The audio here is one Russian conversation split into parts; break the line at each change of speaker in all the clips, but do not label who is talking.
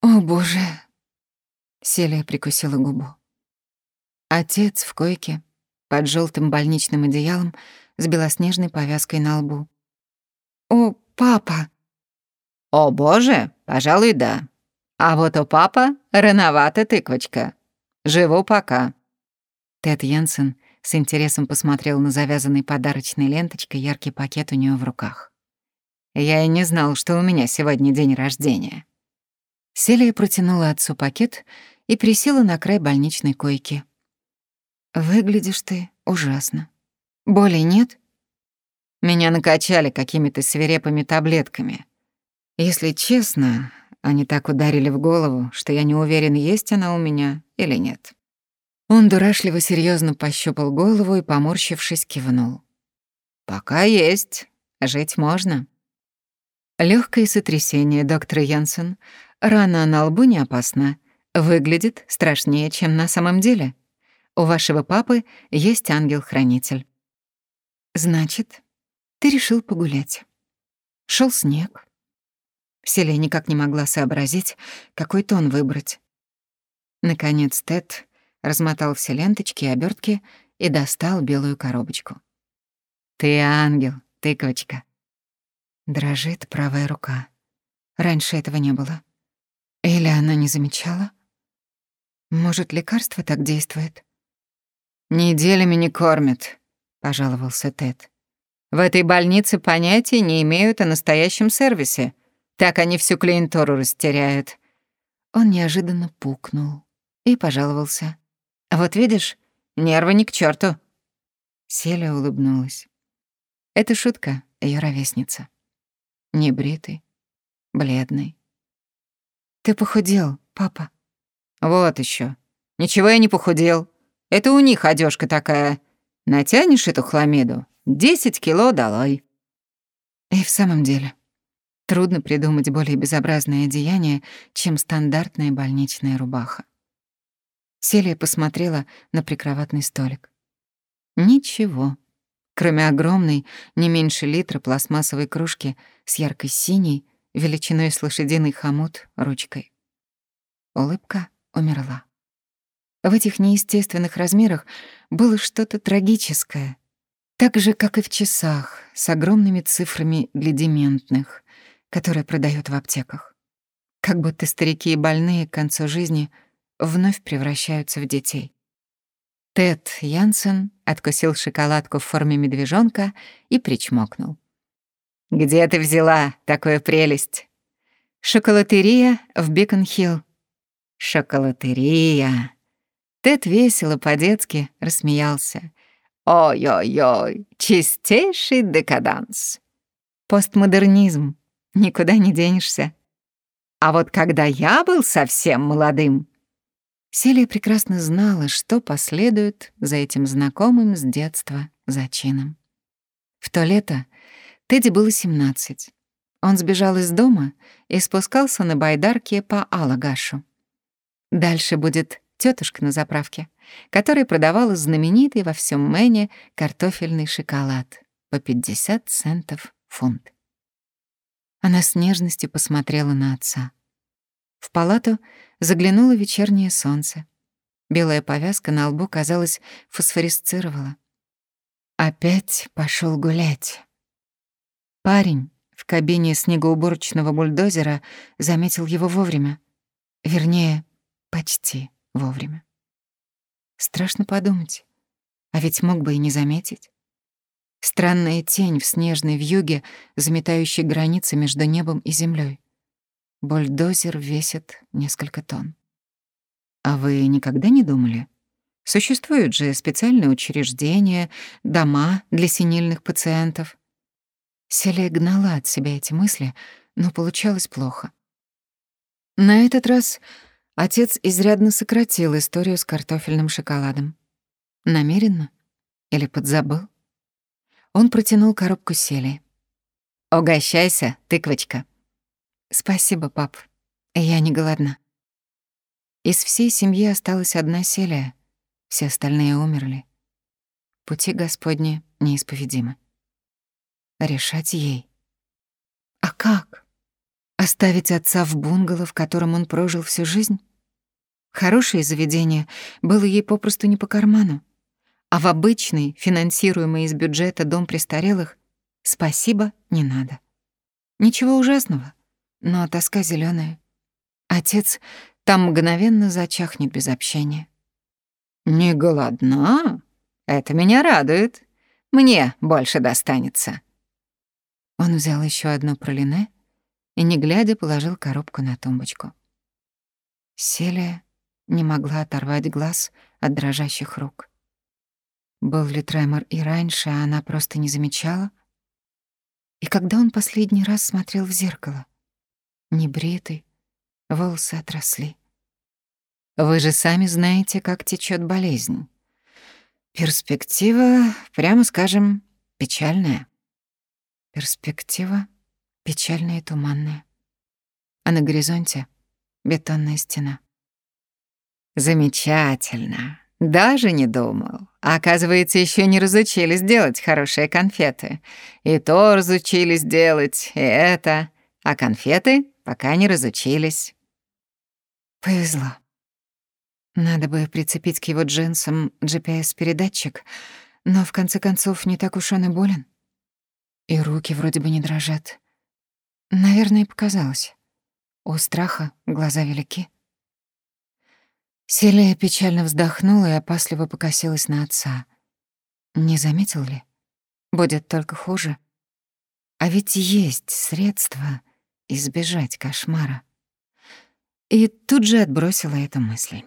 О, боже. Селия прикусила губу. Отец в койке, под желтым больничным одеялом, с белоснежной повязкой на лбу. «О, папа!»
«О, боже, пожалуй, да. А вот у папа рановато, тыквочка. Живу пока».
Тед Йенсен с интересом посмотрел на завязанный подарочной ленточкой яркий пакет у нее в руках.
«Я и не знал, что у меня сегодня день рождения».
Селия протянула отцу пакет и присела на край больничной койки. «Выглядишь ты ужасно. Боли нет?»
Меня накачали какими-то свирепыми таблетками. Если честно, они так ударили в голову, что я не уверен, есть она у меня или нет.
Он дурашливо серьезно пощупал голову и, поморщившись, кивнул.
«Пока есть. Жить можно».
Легкое сотрясение, доктор Янсен. Рана на лбу не опасна. Выглядит страшнее, чем на самом деле. У вашего папы есть ангел-хранитель. Значит, ты решил погулять. Шел снег. Селия никак не могла сообразить, какой тон выбрать. Наконец Тед размотал все ленточки и обертки и достал белую коробочку.
«Ты ангел, тыковочка».
Дрожит правая рука. Раньше этого не было. Или она не замечала? Может, лекарство так действует?
«Неделями не кормят», — пожаловался Тед. «В этой больнице понятия не имеют о настоящем сервисе. Так они всю клиентуру растеряют».
Он неожиданно пукнул и пожаловался.
«Вот видишь, нервы ни к черту.
Селя улыбнулась. Это шутка, ее ровесница. Небритый, бледный. «Ты похудел, папа».
«Вот еще. Ничего я не похудел. Это у них одежка такая. Натянешь эту хламиду, десять кило долой».
И в самом деле, трудно придумать более безобразное одеяние, чем стандартная больничная рубаха. Селия посмотрела на прикроватный столик. Ничего, кроме огромной, не меньше литра пластмассовой кружки с яркой синей, величиной с лошадиный хомут, ручкой. Улыбка умерла. В этих неестественных размерах было что-то трагическое. Так же, как и в часах, с огромными цифрами для дементных, которые продают в аптеках. Как будто старики и больные к концу жизни вновь превращаются в детей. Тед Янсен откусил шоколадку в форме медвежонка и причмокнул.
«Где ты взяла такую прелесть?»
«Шоколатерия в Бекон-Хилл».
«Шоколатерия»,
Тед весело по-детски рассмеялся.
«Ой-ой-ой, чистейший декаданс!»
«Постмодернизм. Никуда не денешься».
«А вот когда я был совсем молодым...»
Селия прекрасно знала, что последует за этим знакомым с детства зачином. В то лето Тедди было 17. Он сбежал из дома и спускался на байдарке по Алагашу. Дальше будет тетушка на заправке, которая продавала знаменитый во всем Мэне картофельный шоколад по 50 центов фунт. Она с нежностью посмотрела на отца. В палату заглянуло вечернее солнце. Белая повязка на лбу, казалось, фосфорисцировала. Опять пошел гулять. Парень в кабине снегоуборочного бульдозера заметил его вовремя. Вернее, почти вовремя. Страшно подумать, а ведь мог бы и не заметить. Странная тень в снежной вьюге, заметающей границы между небом и землей. Бульдозер весит несколько тонн. А вы никогда не думали? Существуют же специальные учреждения, дома для синильных пациентов. Селия гнала от себя эти мысли, но получалось плохо. На этот раз Отец изрядно сократил историю с картофельным шоколадом. Намеренно? Или подзабыл? Он протянул коробку сели.
«Угощайся, тыквочка».
«Спасибо, пап. Я не голодна». Из всей семьи осталась одна селия. Все остальные умерли. Пути Господни неисповедимы. Решать ей. А как? Оставить отца в бунгало, в котором он прожил всю жизнь? Хорошее заведение было ей попросту не по карману. А в обычный, финансируемый из бюджета дом престарелых, спасибо, не надо. Ничего ужасного, но тоска зеленая. Отец там мгновенно зачахнет без общения.
«Не голодна? Это меня радует. Мне больше достанется».
Он взял еще одно пролине и, не глядя, положил коробку на тумбочку. Селия не могла оторвать глаз от дрожащих рук. Был ли тремор и раньше, а она просто не замечала? И когда он последний раз смотрел в зеркало? Небритый, волосы отросли. Вы же сами знаете, как течет болезнь. Перспектива, прямо скажем, печальная. Перспектива печальная и туманная. А на горизонте бетонная стена.
Замечательно. Даже не думал. Оказывается, еще не разучились делать хорошие конфеты. И то разучились делать, и это. А конфеты пока не разучились.
Повезло. Надо бы прицепить к его джинсам GPS-передатчик, но в конце концов не так уж он и болен. И руки вроде бы не дрожат. Наверное, показалось. У страха глаза велики. Селия печально вздохнула и опасливо покосилась на отца. Не заметил ли? Будет только хуже. А ведь есть средства избежать кошмара. И тут же отбросила эту мысль.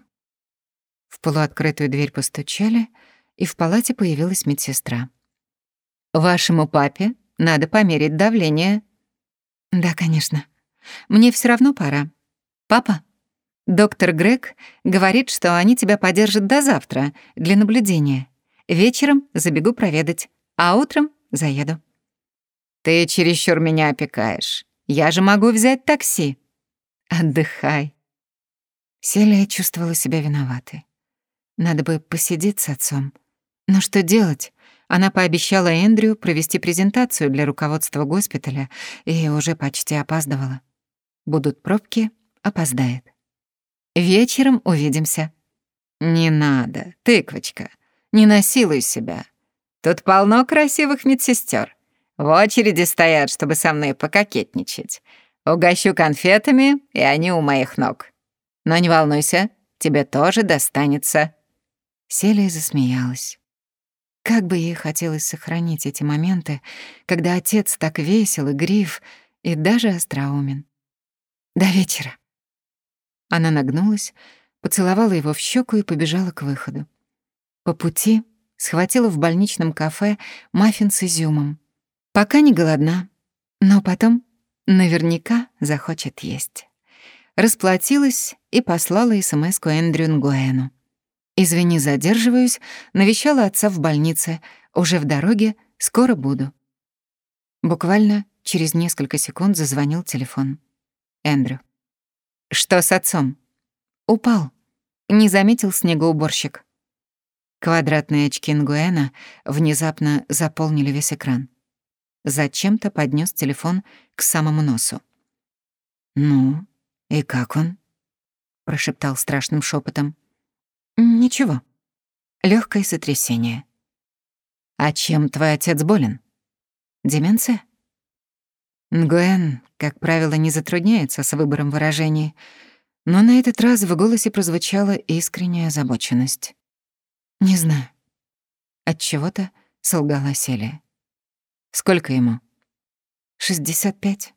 В полуоткрытую дверь постучали, и в палате появилась медсестра.
«Вашему папе надо померить давление».
«Да, конечно. Мне все равно пора. Папа?» Доктор Грег говорит, что они тебя подержат до завтра для наблюдения. Вечером забегу проведать, а утром заеду.
Ты чересчур меня опекаешь. Я же могу взять такси.
Отдыхай. Селия чувствовала себя виноватой. Надо бы посидеть с отцом. Но что делать? Она пообещала Эндрю провести презентацию для руководства госпиталя и уже почти опаздывала. Будут пробки, опоздает. Вечером увидимся».
«Не надо, тыквочка, не насилуй себя. Тут полно красивых медсестер. В очереди стоят, чтобы со мной пококетничать. Угощу конфетами, и они у моих ног. Но не волнуйся, тебе тоже достанется».
Селия засмеялась. Как бы ей хотелось сохранить эти моменты, когда отец так весел и грив, и даже остроумен. До вечера. Она нагнулась, поцеловала его в щеку и побежала к выходу. По пути схватила в больничном кафе маффин с изюмом. Пока не голодна, но потом наверняка захочет есть. Расплатилась и послала СМС-ку Эндрю Нгуэну. «Извини, задерживаюсь, навещала отца в больнице, уже в дороге, скоро буду». Буквально через несколько секунд зазвонил телефон. Эндрю.
«Что с отцом?»
«Упал. Не заметил снегоуборщик». Квадратные очки Нгуэна внезапно заполнили весь экран. Зачем-то поднес телефон к самому носу. «Ну, и как он?» — прошептал страшным шепотом. «Ничего. Легкое сотрясение». «А чем твой отец болен?» «Деменция?» Нгуэн, как правило, не затрудняется с выбором выражений, но на этот раз в голосе прозвучала искренняя озабоченность. «Не знаю». От чего то солгала Селия. «Сколько ему?» «Шестьдесят пять».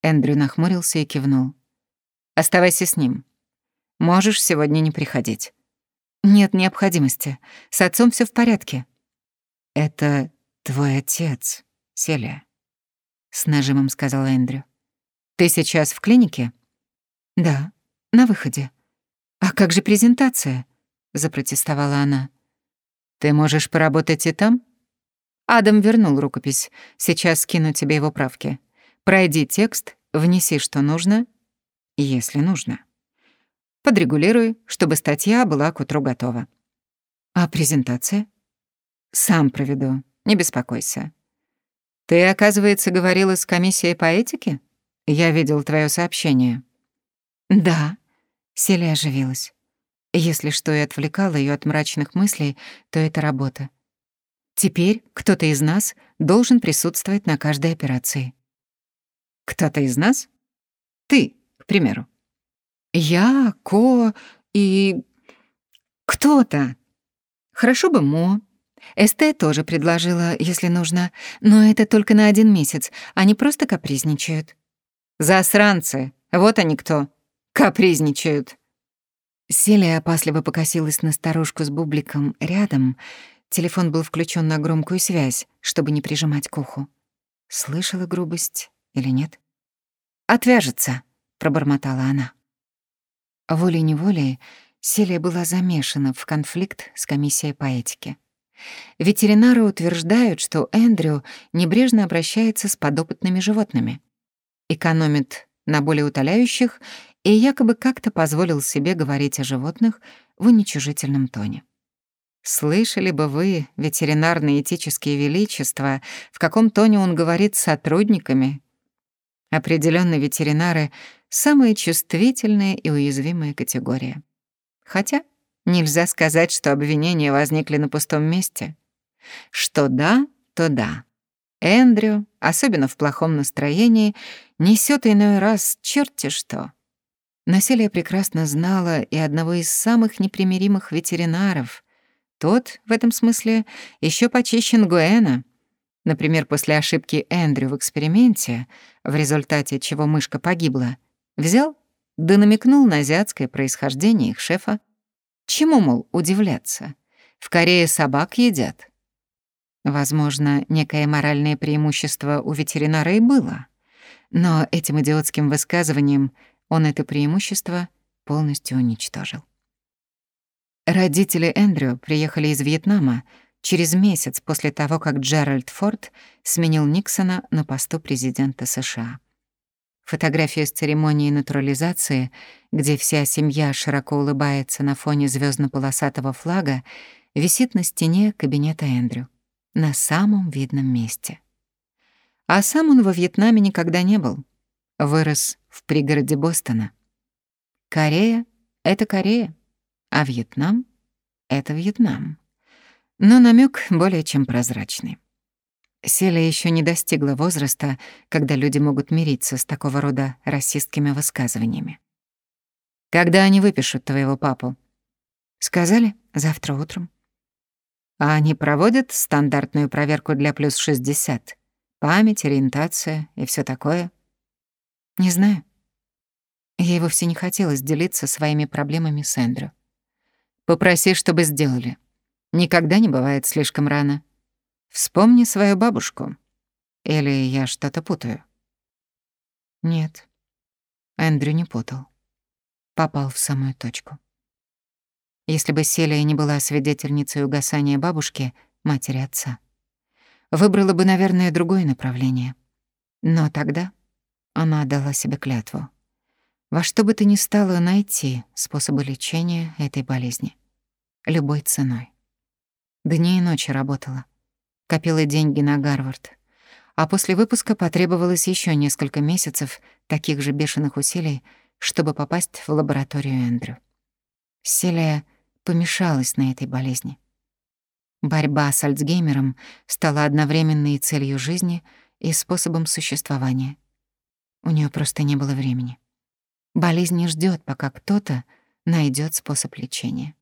Эндрю нахмурился и кивнул. «Оставайся с ним. Можешь сегодня не приходить». «Нет необходимости. С отцом все в порядке». «Это твой отец, Селия» с нажимом сказал Эндрю. Ты сейчас в клинике? Да, на выходе. А как же презентация? запротестовала она. Ты можешь поработать и там? Адам вернул рукопись. Сейчас скину тебе его правки. Пройди текст, внеси, что нужно, если нужно. Подрегулируй, чтобы статья была к утру готова. А презентация? Сам проведу, не беспокойся. «Ты, оказывается, говорила с комиссией по этике?»
Я видел твое сообщение.
Да. Селия оживилась. Если что и отвлекало ее от мрачных мыслей, то это работа. Теперь кто-то из нас должен присутствовать на каждой операции.
Кто-то из нас? Ты, к примеру.
Я, Ко и... кто-то. Хорошо бы Мо. СТ тоже предложила, если нужно, но это только на один месяц, они просто капризничают.
Засранцы, вот они кто. Капризничают.
Селия опасливо покосилась на старушку с бубликом рядом. Телефон был включен на громкую связь, чтобы не прижимать к уху. Слышала грубость или нет? «Отвяжется», — пробормотала она. Волей-неволей Селия была замешана в конфликт с комиссией по этике. Ветеринары утверждают, что Эндрю небрежно обращается с подопытными животными экономит на более утоляющих и якобы как-то позволил себе говорить о животных в уничижительном тоне. Слышали бы вы, ветеринарные этические величества, в каком тоне он говорит с сотрудниками? Определенно ветеринары — самая чувствительная и уязвимая категория. Хотя нельзя сказать, что обвинения возникли на пустом месте. Что да, то да. Эндрю, особенно в плохом настроении, несёт иной раз черти что. Но Селия прекрасно знала и одного из самых непримиримых ветеринаров. Тот, в этом смысле, ещё почище Нгуэна. Например, после ошибки Эндрю в эксперименте, в результате чего мышка погибла, взял да намекнул на азиатское происхождение их шефа. Чему, мол, удивляться? В Корее собак едят. Возможно, некое моральное преимущество у ветеринара и было. Но этим идиотским высказыванием он это преимущество полностью уничтожил. Родители Эндрю приехали из Вьетнама через месяц после того, как Джеральд Форд сменил Никсона на посту президента США. Фотография с церемонии натурализации, где вся семья широко улыбается на фоне звездно полосатого флага, висит на стене кабинета Эндрю на самом видном месте. А сам он во Вьетнаме никогда не был. Вырос в пригороде Бостона. Корея — это Корея, а Вьетнам — это Вьетнам. Но намек более чем прозрачный. Селия еще не достигла возраста, когда люди могут мириться с такого рода расистскими высказываниями. «Когда они выпишут твоего папу?» «Сказали, завтра утром». А они проводят стандартную проверку для плюс 60? Память, ориентация и все такое? Не знаю. Ей вовсе не хотелось делиться своими проблемами с Эндрю. Попроси, чтобы сделали. Никогда не бывает слишком рано. Вспомни свою бабушку. Или я что-то путаю? Нет. Эндрю не путал. Попал в самую точку. Если бы Селия не была свидетельницей угасания бабушки, матери отца. Выбрала бы, наверное, другое направление. Но тогда она отдала себе клятву. Во что бы то ни стало найти способы лечения этой болезни. Любой ценой. Дни и ночи работала. Копила деньги на Гарвард. А после выпуска потребовалось еще несколько месяцев таких же бешеных усилий, чтобы попасть в лабораторию Эндрю. Селия помешалась на этой болезни. Борьба с Альцгеймером стала одновременной целью жизни и способом существования. У нее просто не было времени. Болезнь не ждет, пока кто-то найдет способ лечения.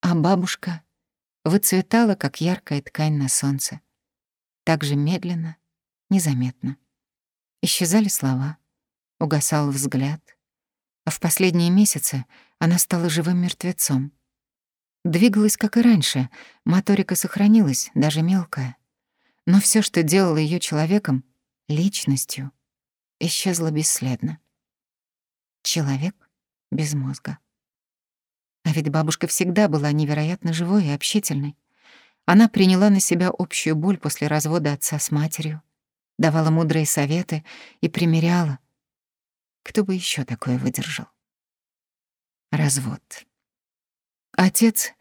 А бабушка выцветала, как яркая ткань на солнце. Так же медленно, незаметно. Исчезали слова, угасал взгляд. А в последние месяцы она стала живым мертвецом — Двигалась, как и раньше, моторика сохранилась, даже мелкая. Но все, что делало ее человеком, личностью, исчезло бесследно. Человек без мозга. А ведь бабушка всегда была невероятно живой и общительной. Она приняла на себя общую боль после развода отца с матерью, давала мудрые советы и примеряла. Кто бы еще такое выдержал? Развод. Отец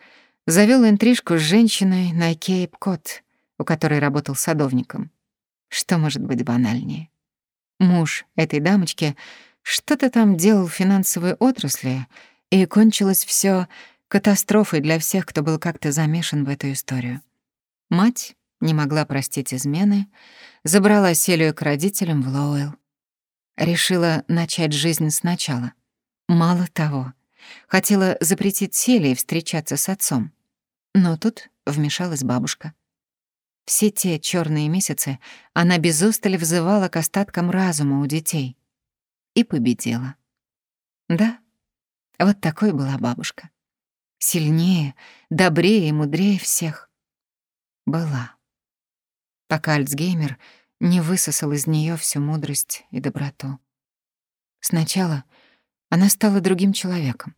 завел интрижку с женщиной на Кейп-Кот, у которой работал садовником. Что может быть банальнее? Муж этой дамочки что-то там делал в финансовой отрасли, и кончилось все катастрофой для всех, кто был как-то замешан в эту историю. Мать не могла простить измены, забрала Селию к родителям в Лоуэлл. Решила начать жизнь сначала. Мало того, хотела запретить Селии встречаться с отцом. Но тут вмешалась бабушка. Все те черные месяцы она без устали взывала к остаткам разума у детей. И победила. Да, вот такой была бабушка. Сильнее, добрее и мудрее всех. Была. Пока Альцгеймер не высосал из нее всю мудрость и доброту. Сначала она стала другим человеком,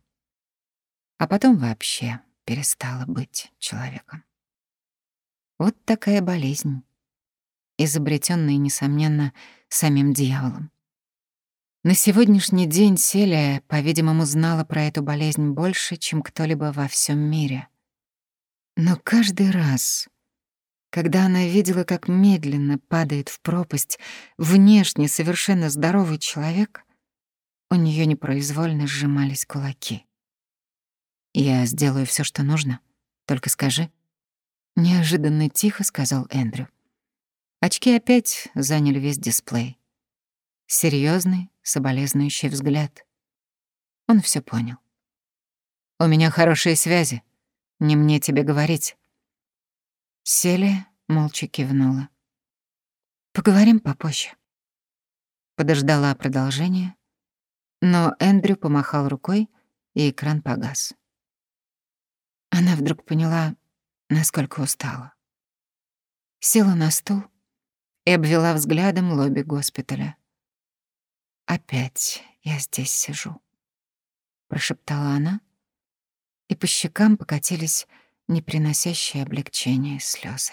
а потом вообще перестала быть человеком. Вот такая болезнь, изобретенная, несомненно, самим дьяволом. На сегодняшний день Селия, по-видимому, знала про эту болезнь больше, чем кто-либо во всем мире. Но каждый раз, когда она видела, как медленно падает в пропасть внешне совершенно здоровый человек, у нее непроизвольно сжимались кулаки. «Я сделаю все, что нужно. Только скажи». Неожиданно тихо сказал Эндрю. Очки опять заняли весь дисплей. Серьезный, соболезнующий взгляд. Он все понял. «У меня хорошие связи. Не мне тебе говорить». Селия молча кивнула. «Поговорим попозже». Подождала продолжения, но Эндрю помахал рукой, и экран погас. Она вдруг поняла, насколько устала. Села на стул и обвела взглядом лобби госпиталя. «Опять я здесь сижу», — прошептала она, и по щекам покатились неприносящие облегчения слезы.